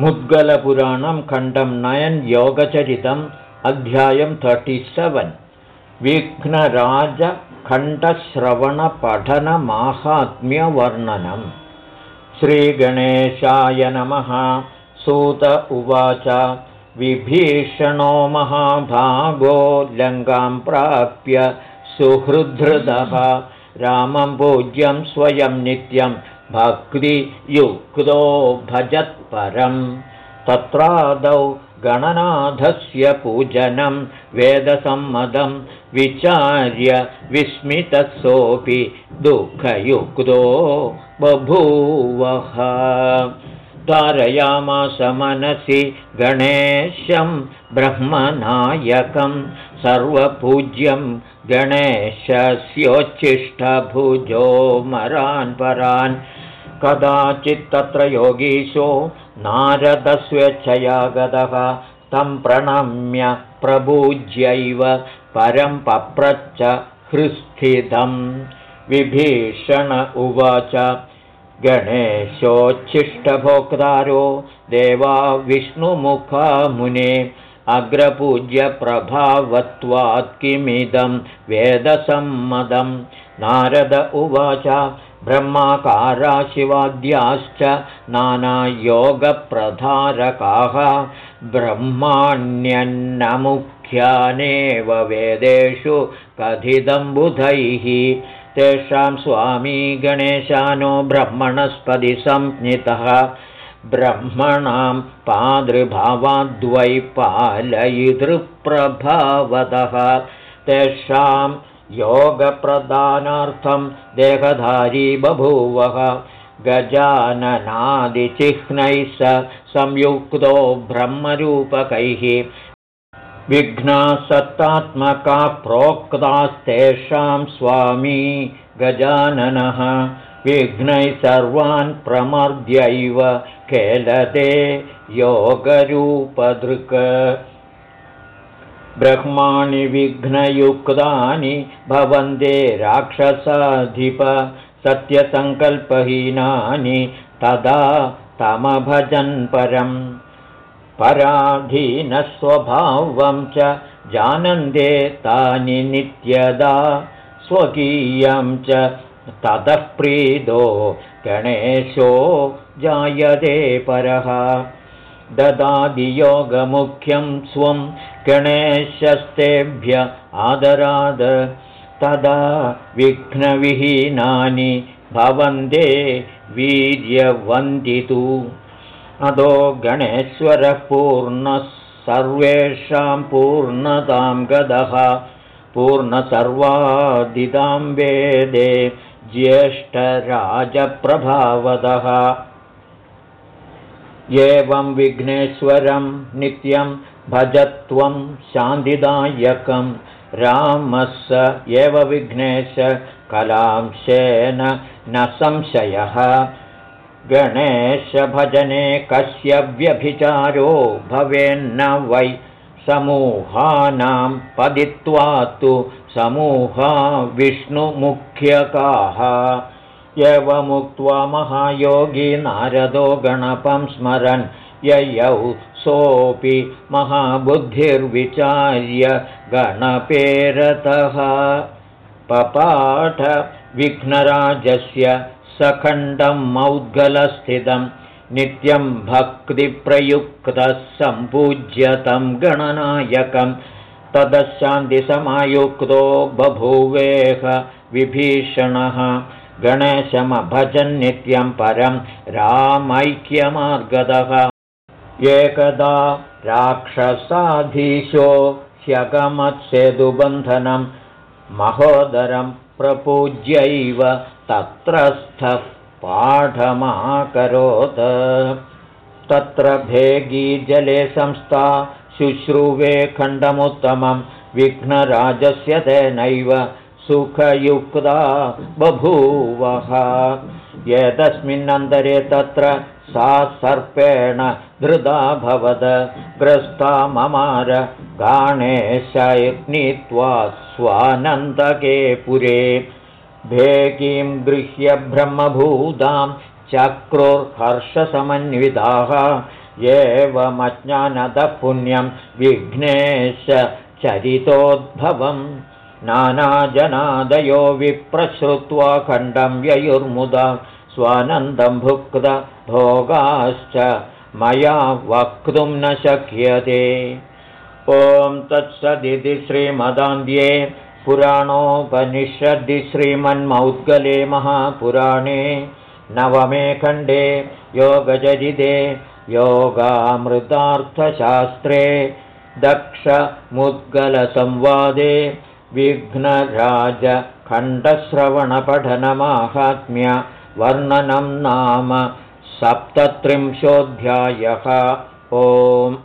मुद्गलपुराणं खण्डं नयन् योगचरितम् अध्यायं तर्टि सेवन् विघ्नराजखण्डश्रवणपठनमाहात्म्यवर्णनम्। श्रीगणेशाय नमः। सूत उवाच। विभीषणो महाभागो लङ्कां प्राप्य सुहृद्धृदः। रामं पूज्यं स्वयं नित्यं भक्तियुक्तो भजत्परं तत्रादौ गणनाथस्य पूजनं वेदसम्मदं विचार्य विस्मितसोऽपि दुःखयुक्तो बभूवः। धारयामास मनसि गणेशं ब्रह्मनायकं सर्वपूज्यं गणेशस्योच्छिष्टभुजो मरान् परान् कदाचित्तत्र योगीशो नारदस्वेच्छया गतः तं प्रणम्य प्रभूज्यैव परं पप्रच्च हृस्थितं। विभीषण उवाच गणेशोच्छिष्टभोक्तारो देवा विष्णुमुखा मुने अग्रपूज्यप्रभावत्वात् किमिदं वेदसम्मदं नारद उवाच ब्रह्माकारा शिवाद्याश्च नानायोगप्रधारकाः ब्रह्माण्यन्नमुख्यानेव वेदेषु कथितं बुधैः तेषां स्वामी गणेशानो ब्रह्मणस्पति संज्ञितः ब्रह्मणां पादृभावाद्वै पालयितृप्रभावतः। तेषां योगप्रदानार्थं देहधारी बभूवः गजाननादिचिह्नैः स संयुक्तो ब्रह्मरूपकैः। विघ्नासत्तात्मका प्रोक्तास्तेषां स्वामी गजाननः। विघ्नैः सर्वान् प्रमर्द्यैव केलते योगरूपदृक् ब्रह्माणि विघ्नयुक्तानि भवन्ते राक्षसाधिप सत्यसङ्कल्पहीनानि तदा तमभजन् परम्। पराधीनस्वभावं च जानन्ते तानि नित्यदा स्वकीयं च ततः प्रीदो गणेशो जायते परः ददादियोगमुख्यं स्वं गणेशस्तेभ्य आदराद। तदा विघ्नविहीनानि भवन्ते वीर्यवन्दितु। अधो गणेश्वरः पूर्णः सर्वेषां पूर्णतां गदः। पूर्णसर्वादिदां वेदे ज्येष्ठराजप्रभावदः एवं विघ्नेश्वरं नित्यं भजत्वं शान्तिदायकं। रामः स एव विघ्नेश कलांशेन न संशयः। गणेशभजने कस्य व्यभिचारो भवेन्न वै समूहानां पदित्वा तु समूहा विष्णुमुख्यकाः एवमुक्त्वा महायोगी नारदो गणपं स्मरन्। ययौ सोऽपि महाबुद्धिर्विचार्य गणपेरतः। पपाठ विघ्नराजस्य सखण्डं मौद्गलस्थितं नित्यं भक्तिप्रयुक्तः सम्पूज्यतं गणनायकं। तदशान्तिसमायुक्तो बभूवेह विभीषणः गणेशमभजन्नित्यं परं रामैक्यमार्गदः एकदा राक्षसाधीशो ह्यगमत्सेतुबन्धनं महोदरं प्रपूज्यैव तत्रस्थः पाठमाकरोत्। तत्र भेगी जले संस्था शुश्रूवे खण्डमुत्तमं विघ्नराजस्य तेनैव सुखयुक्ता बभूवः। एतस्मिन्नन्तरे तत्र सा सर्पेण धृता ग्रस्ता ममार गाणेशैर्नीत्वा स्वानन्दके पुरे भेकीं गृह्य ब्रह्मभूतां चक्रोर्हर्षसमन्विताः। एवमज्ञानदपुण्यं विघ्नेश चरितोद्भवम् नानाजनादयो विप्रश्रुत्वा खण्डं व्ययुर्मुदा स्वानन्दं भुक्त भोगाश्च मया वक्तुं न शक्यते। ॐ तत्सदिति श्रीमदान्ध्ये पुराणोपनिषद्दि श्रीमन्मौद्गले महापुराणे नवमे खण्डे योगचरिते योगामृतार्थशास्त्रे दक्षमुद्गलसंवादे विघ्नराजखण्डश्रवणपठनमाहात्म्यवर्णनं नाम सप्तत्रिंशोऽध्यायः। ओम्